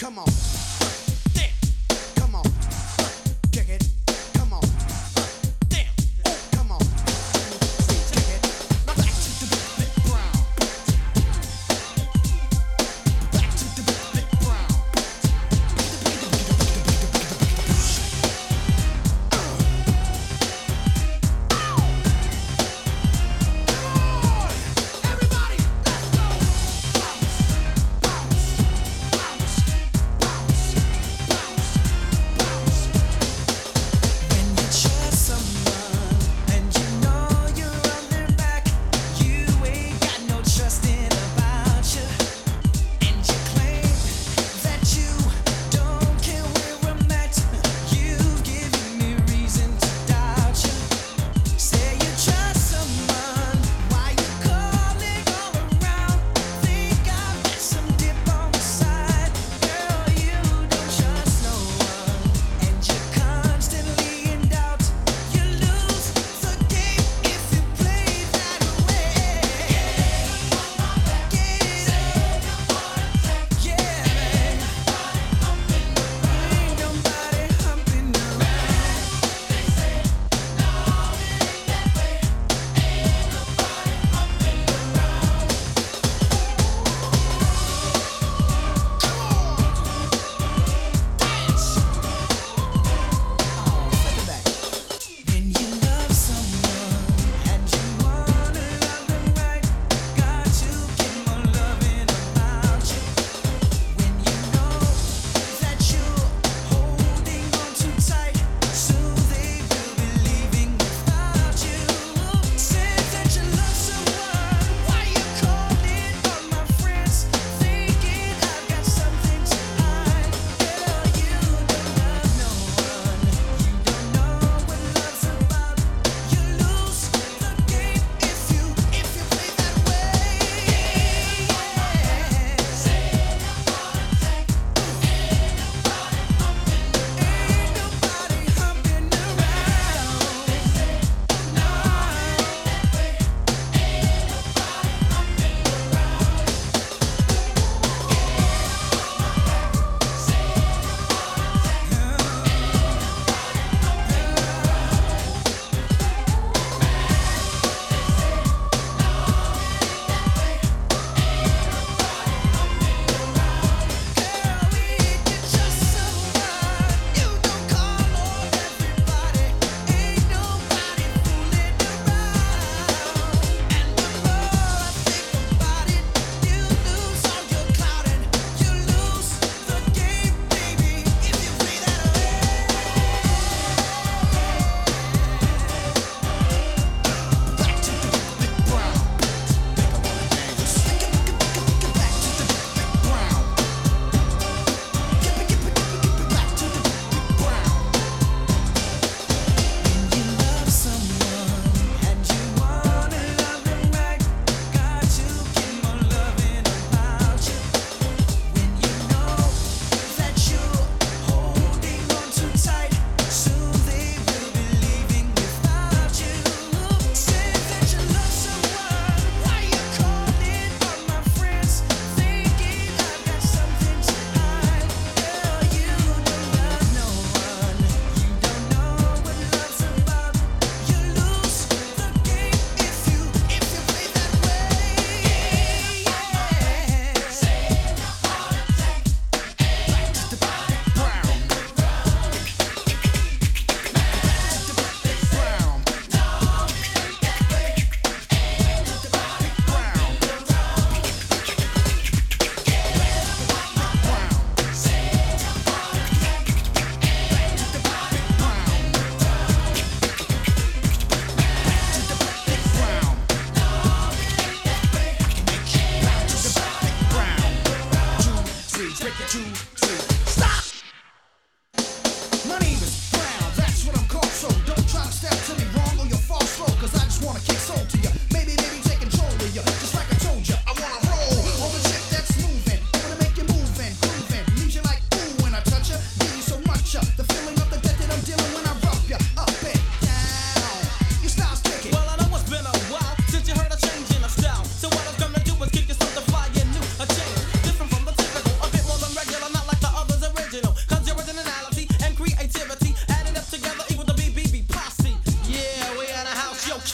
Come on.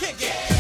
kick it.